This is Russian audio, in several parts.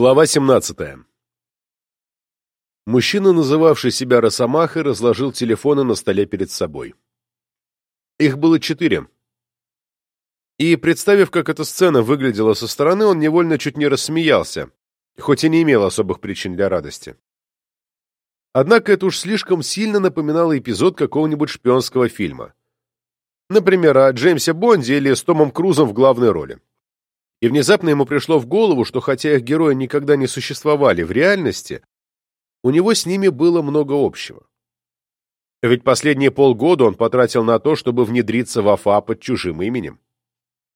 Глава 17. Мужчина, называвший себя Росомахой, разложил телефоны на столе перед собой. Их было четыре. И, представив, как эта сцена выглядела со стороны, он невольно чуть не рассмеялся, хоть и не имел особых причин для радости. Однако это уж слишком сильно напоминало эпизод какого-нибудь шпионского фильма. Например, о Джеймсе Бонде или с Томом Крузом в главной роли. И внезапно ему пришло в голову, что хотя их герои никогда не существовали в реальности, у него с ними было много общего. Ведь последние полгода он потратил на то, чтобы внедриться в АФА под чужим именем.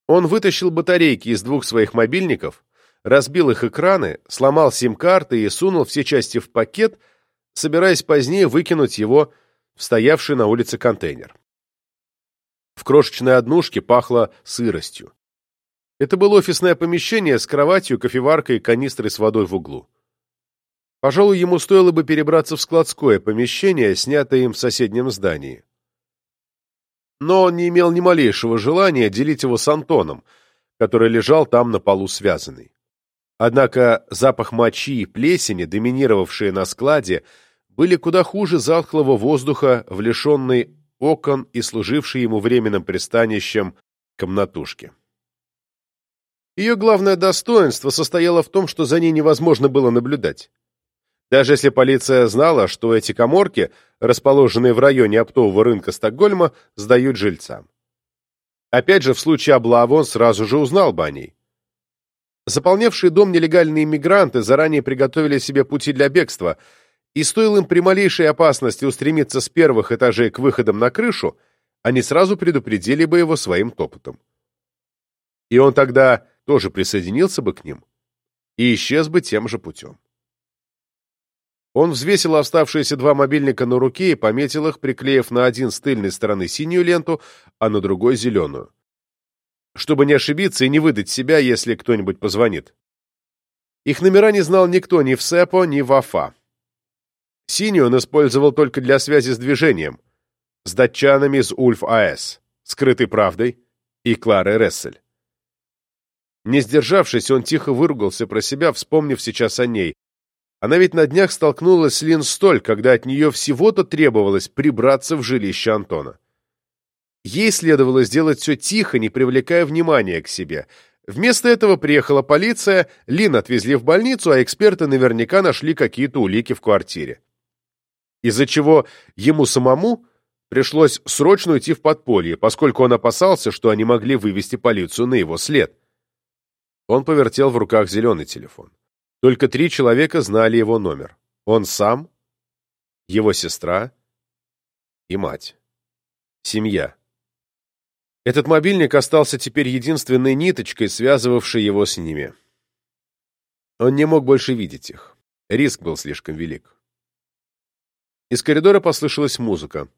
Он вытащил батарейки из двух своих мобильников, разбил их экраны, сломал сим-карты и сунул все части в пакет, собираясь позднее выкинуть его в стоявший на улице контейнер. В крошечной однушке пахло сыростью. Это было офисное помещение с кроватью, кофеваркой и канистрой с водой в углу. Пожалуй, ему стоило бы перебраться в складское помещение, снятое им в соседнем здании. Но он не имел ни малейшего желания делить его с Антоном, который лежал там на полу связанный. Однако запах мочи и плесени, доминировавшие на складе, были куда хуже затхлого воздуха в лишенной окон и служившей ему временным пристанищем комнатушке. Ее главное достоинство состояло в том, что за ней невозможно было наблюдать. Даже если полиция знала, что эти коморки, расположенные в районе оптового рынка Стокгольма, сдают жильцам. Опять же, в случае облавы он сразу же узнал бы о ней. Заполнявшие дом нелегальные иммигранты заранее приготовили себе пути для бегства, и стоило им при малейшей опасности устремиться с первых этажей к выходам на крышу, они сразу предупредили бы его своим топотом. И он тогда тоже присоединился бы к ним и исчез бы тем же путем. Он взвесил оставшиеся два мобильника на руке и пометил их, приклеив на один с тыльной стороны синюю ленту, а на другой — зеленую. Чтобы не ошибиться и не выдать себя, если кто-нибудь позвонит. Их номера не знал никто ни в СЭПО, ни в АФА. Синюю он использовал только для связи с движением, с датчанами из Ульф АЭС, скрытой правдой и Кларой Рессель. Не сдержавшись, он тихо выругался про себя, вспомнив сейчас о ней. Она ведь на днях столкнулась с Лин Столь, когда от нее всего-то требовалось прибраться в жилище Антона. Ей следовало сделать все тихо, не привлекая внимания к себе. Вместо этого приехала полиция, Лин отвезли в больницу, а эксперты наверняка нашли какие-то улики в квартире. Из-за чего ему самому пришлось срочно уйти в подполье, поскольку он опасался, что они могли вывести полицию на его след. Он повертел в руках зеленый телефон. Только три человека знали его номер. Он сам, его сестра и мать. Семья. Этот мобильник остался теперь единственной ниточкой, связывавшей его с ними. Он не мог больше видеть их. Риск был слишком велик. Из коридора послышалась музыка.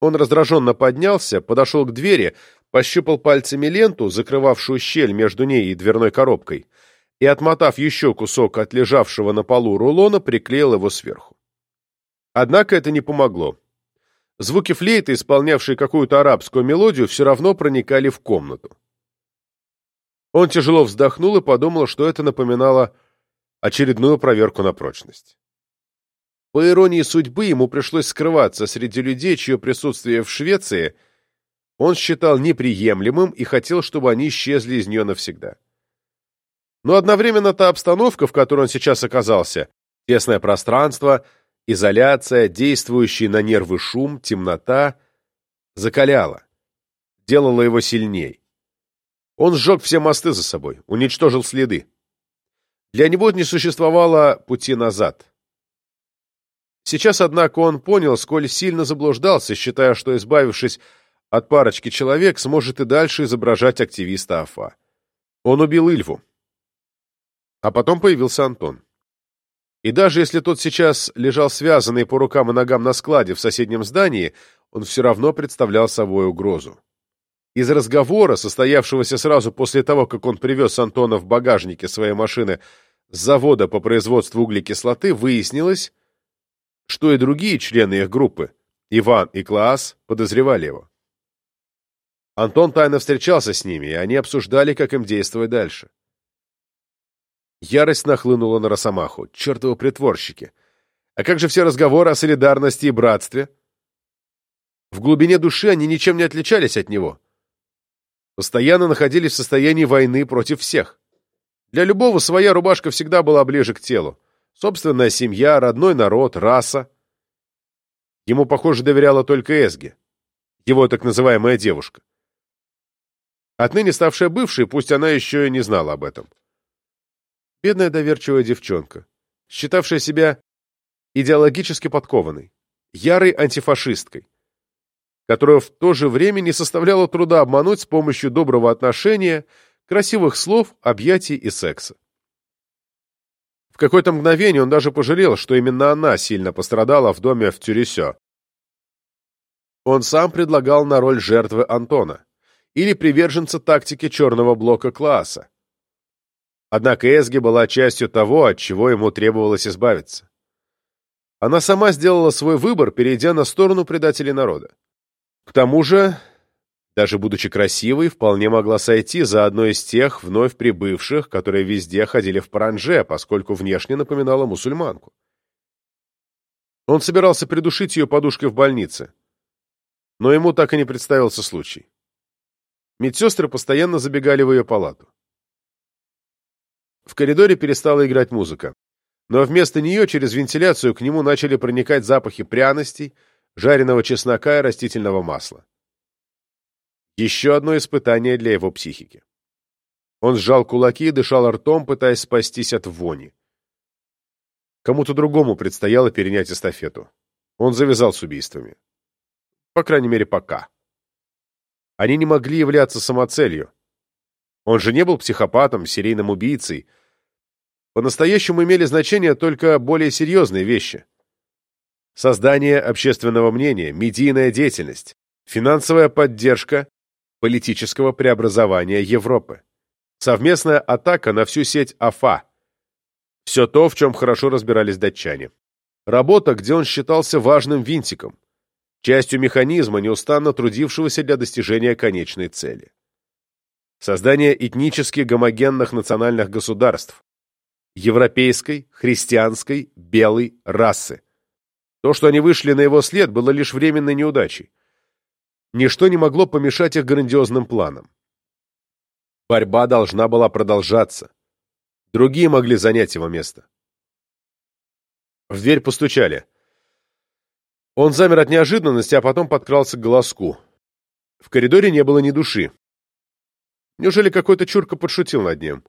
Он раздраженно поднялся, подошел к двери, пощупал пальцами ленту, закрывавшую щель между ней и дверной коробкой, и, отмотав еще кусок от лежавшего на полу рулона, приклеил его сверху. Однако это не помогло. Звуки флейты, исполнявшие какую-то арабскую мелодию, все равно проникали в комнату. Он тяжело вздохнул и подумал, что это напоминало очередную проверку на прочность. По иронии судьбы, ему пришлось скрываться среди людей, чье присутствие в Швеции он считал неприемлемым и хотел, чтобы они исчезли из нее навсегда. Но одновременно та обстановка, в которой он сейчас оказался, тесное пространство, изоляция, действующий на нервы шум, темнота, закаляла, делала его сильней. Он сжег все мосты за собой, уничтожил следы. Для него не существовало пути назад. Сейчас, однако, он понял, сколь сильно заблуждался, считая, что, избавившись от парочки человек, сможет и дальше изображать активиста АФА. Он убил Ильву. А потом появился Антон. И даже если тот сейчас лежал связанный по рукам и ногам на складе в соседнем здании, он все равно представлял собой угрозу. Из разговора, состоявшегося сразу после того, как он привез Антона в багажнике своей машины с завода по производству углекислоты, выяснилось, что и другие члены их группы, Иван и Клаас, подозревали его. Антон тайно встречался с ними, и они обсуждали, как им действовать дальше. Ярость нахлынула на Росомаху. Чертовы притворщики! А как же все разговоры о солидарности и братстве? В глубине души они ничем не отличались от него. Постоянно находились в состоянии войны против всех. Для любого своя рубашка всегда была ближе к телу. Собственная семья, родной народ, раса. Ему, похоже, доверяла только Эсги, его так называемая девушка. Отныне ставшая бывшей, пусть она еще и не знала об этом. Бедная доверчивая девчонка, считавшая себя идеологически подкованной, ярой антифашисткой, которая в то же время не составляла труда обмануть с помощью доброго отношения, красивых слов, объятий и секса. В какое-то мгновение он даже пожалел, что именно она сильно пострадала в доме в Тюресё. Он сам предлагал на роль жертвы Антона или приверженца тактики черного блока класса. Однако Эсги была частью того, от чего ему требовалось избавиться. Она сама сделала свой выбор, перейдя на сторону предателей народа. К тому же, даже будучи красивой, вполне могла сойти за одной из тех вновь прибывших, которые везде ходили в паранже, поскольку внешне напоминала мусульманку. Он собирался придушить ее подушкой в больнице, но ему так и не представился случай. Медсестры постоянно забегали в ее палату. В коридоре перестала играть музыка, но вместо нее через вентиляцию к нему начали проникать запахи пряностей, жареного чеснока и растительного масла. Еще одно испытание для его психики. Он сжал кулаки и дышал ртом, пытаясь спастись от вони. Кому-то другому предстояло перенять эстафету. Он завязал с убийствами. По крайней мере, пока. Они не могли являться самоцелью. Он же не был психопатом, серийным убийцей. По-настоящему имели значение только более серьезные вещи. Создание общественного мнения, медийная деятельность, финансовая поддержка политического преобразования Европы. Совместная атака на всю сеть АФА. Все то, в чем хорошо разбирались датчане. Работа, где он считался важным винтиком, частью механизма, неустанно трудившегося для достижения конечной цели. Создание этнически гомогенных национальных государств, европейской, христианской, белой расы. То, что они вышли на его след, было лишь временной неудачей ничто не могло помешать их грандиозным планам. Борьба должна была продолжаться. Другие могли занять его место. В дверь постучали. Он замер от неожиданности, а потом подкрался к голоску. В коридоре не было ни души. Неужели какой-то чурка подшутил над ним?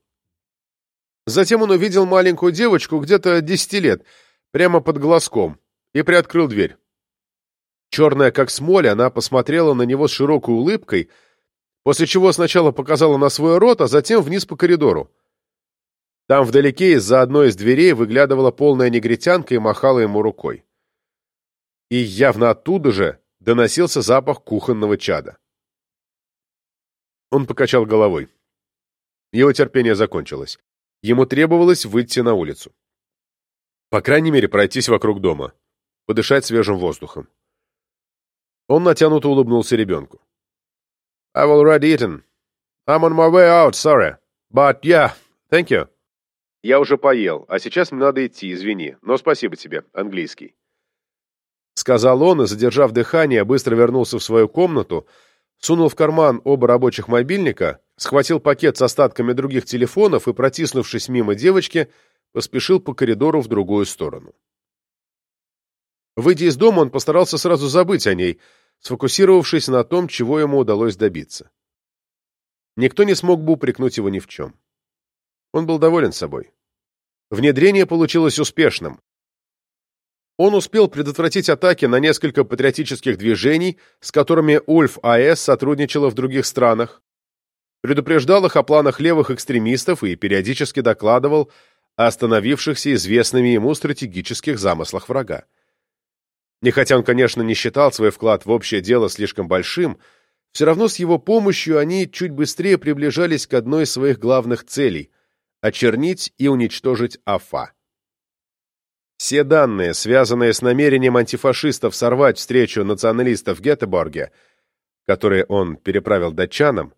Затем он увидел маленькую девочку где-то десяти лет, прямо под глазком, и приоткрыл дверь. Черная как смоль, она посмотрела на него с широкой улыбкой, после чего сначала показала на свой рот, а затем вниз по коридору. Там вдалеке из-за одной из дверей выглядывала полная негритянка и махала ему рукой. И явно оттуда же доносился запах кухонного чада. Он покачал головой. Его терпение закончилось. Ему требовалось выйти на улицу. По крайней мере, пройтись вокруг дома, подышать свежим воздухом. Он натянуто улыбнулся ребенку. «I've already eaten. I'm on my way out, sorry. But yeah, thank you». «Я уже поел, а сейчас мне надо идти, извини. Но спасибо тебе, английский». Сказал он и, задержав дыхание, быстро вернулся в свою комнату, сунул в карман оба рабочих мобильника, схватил пакет с остатками других телефонов и, протиснувшись мимо девочки, поспешил по коридору в другую сторону. Выйдя из дома, он постарался сразу забыть о ней, сфокусировавшись на том, чего ему удалось добиться. Никто не смог бы упрекнуть его ни в чем. Он был доволен собой. Внедрение получилось успешным. Он успел предотвратить атаки на несколько патриотических движений, с которыми Ульф АЭС сотрудничала в других странах, предупреждал их о планах левых экстремистов и периодически докладывал о остановившихся известными ему стратегических замыслах врага. И хотя он, конечно, не считал свой вклад в общее дело слишком большим, все равно с его помощью они чуть быстрее приближались к одной из своих главных целей – очернить и уничтожить АФА. Все данные, связанные с намерением антифашистов сорвать встречу националистов в Гетеборге, которые он переправил датчанам,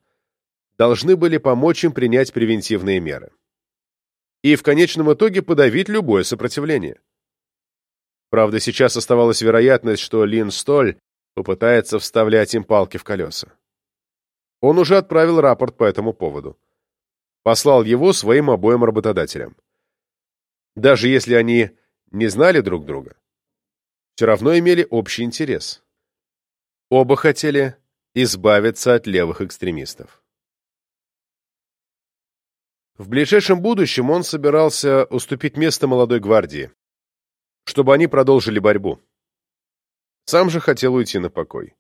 должны были помочь им принять превентивные меры. и в конечном итоге подавить любое сопротивление. Правда, сейчас оставалась вероятность, что Лин Столь попытается вставлять им палки в колеса. Он уже отправил рапорт по этому поводу. Послал его своим обоим работодателям. Даже если они не знали друг друга, все равно имели общий интерес. Оба хотели избавиться от левых экстремистов. В ближайшем будущем он собирался уступить место молодой гвардии, чтобы они продолжили борьбу. Сам же хотел уйти на покой.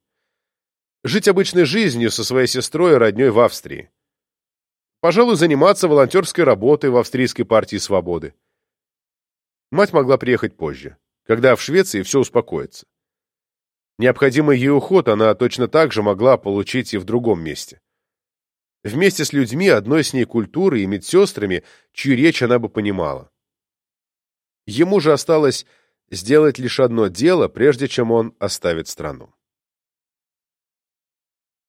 Жить обычной жизнью со своей сестрой и родней в Австрии. Пожалуй, заниматься волонтерской работой в австрийской партии свободы. Мать могла приехать позже, когда в Швеции все успокоится. Необходимый ей уход она точно так же могла получить и в другом месте. Вместе с людьми одной с ней культуры и медсестрами, чью речь она бы понимала. Ему же осталось сделать лишь одно дело, прежде чем он оставит страну.